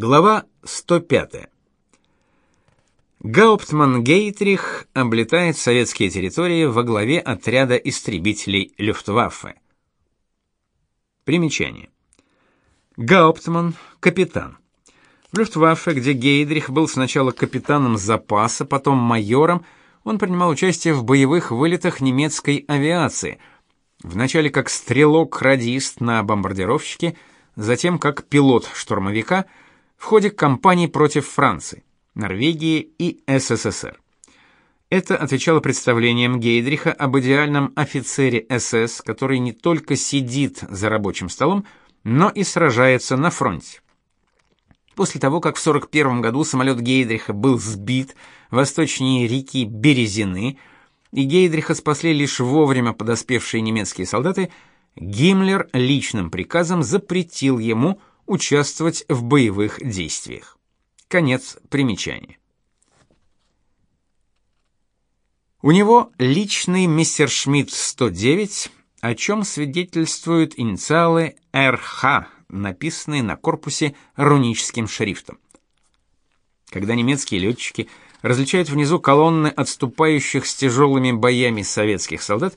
Глава 105. Гауптман Гейтрих облетает советские территории во главе отряда истребителей Люфтваффе. Примечание. Гауптман капитан. В Люфтваффе, где Гейдрих был сначала капитаном запаса, потом майором, он принимал участие в боевых вылетах немецкой авиации. Вначале как стрелок-радист на бомбардировщике, затем как пилот штурмовика – в ходе кампаний против Франции, Норвегии и СССР. Это отвечало представлениям Гейдриха об идеальном офицере СС, который не только сидит за рабочим столом, но и сражается на фронте. После того, как в 41 году самолет Гейдриха был сбит восточнее реки Березины, и Гейдриха спасли лишь вовремя подоспевшие немецкие солдаты, Гиммлер личным приказом запретил ему участвовать в боевых действиях. Конец примечания. У него личный Мессершмитт 109, о чем свидетельствуют инициалы РХ, написанные на корпусе руническим шрифтом. Когда немецкие летчики различают внизу колонны отступающих с тяжелыми боями советских солдат,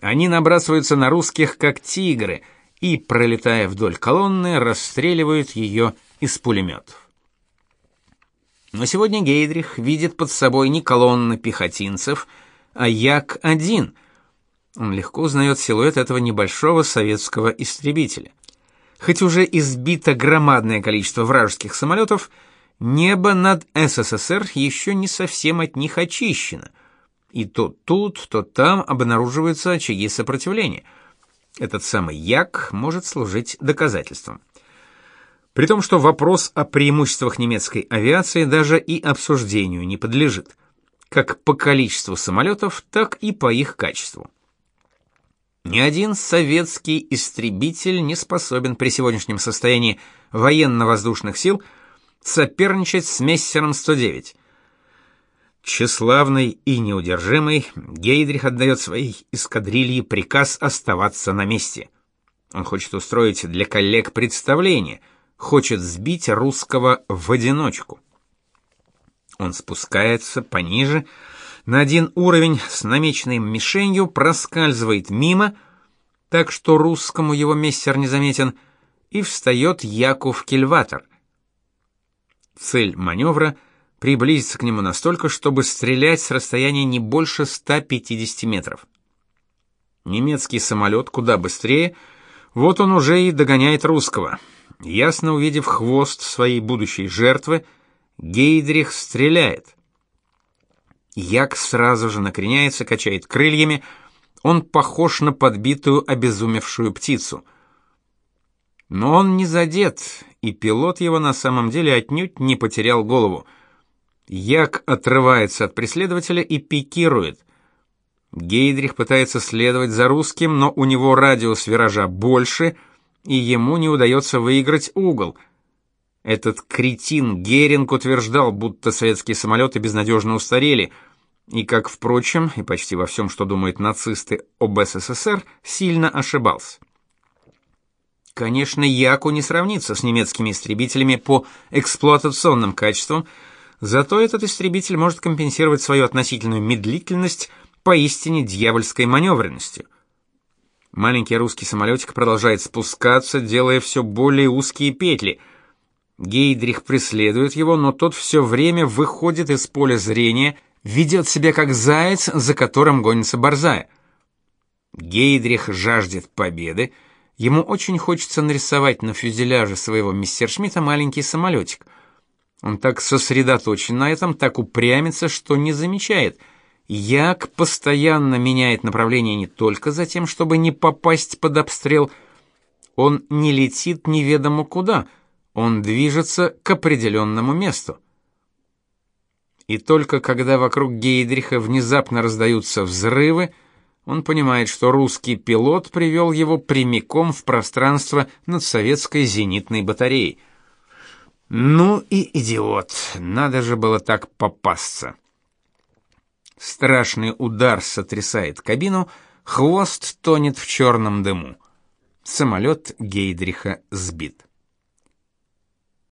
они набрасываются на русских как тигры – и, пролетая вдоль колонны, расстреливают ее из пулеметов. Но сегодня Гейдрих видит под собой не колонны пехотинцев, а Як-1. Он легко узнает силуэт этого небольшого советского истребителя. Хоть уже избито громадное количество вражеских самолетов, небо над СССР еще не совсем от них очищено. И то тут, то там обнаруживаются очаги сопротивления – этот самый як может служить доказательством. При том, что вопрос о преимуществах немецкой авиации даже и обсуждению не подлежит, как по количеству самолетов, так и по их качеству. Ни один советский истребитель не способен при сегодняшнем состоянии военно-воздушных сил соперничать с Мессером 109, Тщеславный и неудержимый, Гейдрих отдает своей эскадрилье приказ оставаться на месте. Он хочет устроить для коллег представление, хочет сбить русского в одиночку. Он спускается пониже, на один уровень с намеченной мишенью проскальзывает мимо, так что русскому его мессер не заметен, и встает Яков Кильватор. Цель маневра — приблизиться к нему настолько, чтобы стрелять с расстояния не больше 150 метров. Немецкий самолет куда быстрее, вот он уже и догоняет русского. Ясно увидев хвост своей будущей жертвы, Гейдрих стреляет. Як сразу же накреняется, качает крыльями, он похож на подбитую обезумевшую птицу. Но он не задет, и пилот его на самом деле отнюдь не потерял голову — Як отрывается от преследователя и пикирует. Гейдрих пытается следовать за русским, но у него радиус виража больше, и ему не удается выиграть угол. Этот кретин Геринг утверждал, будто советские самолеты безнадежно устарели, и, как, впрочем, и почти во всем, что думают нацисты об СССР, сильно ошибался. Конечно, Яку не сравнится с немецкими истребителями по эксплуатационным качествам, Зато этот истребитель может компенсировать свою относительную медлительность поистине дьявольской маневренностью. Маленький русский самолетик продолжает спускаться, делая все более узкие петли. Гейдрих преследует его, но тот все время выходит из поля зрения, ведет себя как заяц, за которым гонится борзая. Гейдрих жаждет победы. Ему очень хочется нарисовать на фюзеляже своего мистершмитта маленький самолетик — он так сосредоточен на этом, так упрямится, что не замечает. Як постоянно меняет направление не только за тем, чтобы не попасть под обстрел. Он не летит неведомо куда, он движется к определенному месту. И только когда вокруг Гейдриха внезапно раздаются взрывы, он понимает, что русский пилот привел его прямиком в пространство над советской зенитной батареей — ну и идиот, надо же было так попасться. Страшный удар сотрясает кабину, хвост тонет в черном дыму. Самолет Гейдриха сбит.